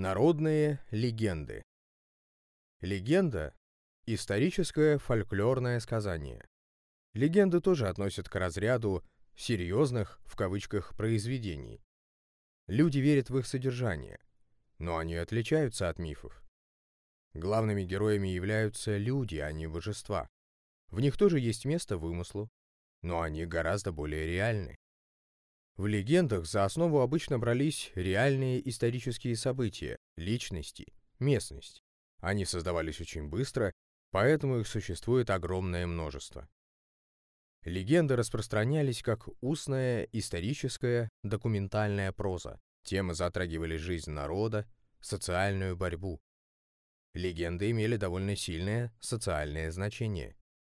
Народные легенды. Легенда – историческое фольклорное сказание. Легенды тоже относят к разряду «серьезных» в кавычках произведений. Люди верят в их содержание, но они отличаются от мифов. Главными героями являются люди, а не божества. В них тоже есть место вымыслу, но они гораздо более реальны. В легендах за основу обычно брались реальные исторические события, личности, местность. Они создавались очень быстро, поэтому их существует огромное множество. Легенды распространялись как устная, историческая, документальная проза. Темы затрагивали жизнь народа, социальную борьбу. Легенды имели довольно сильное социальное значение.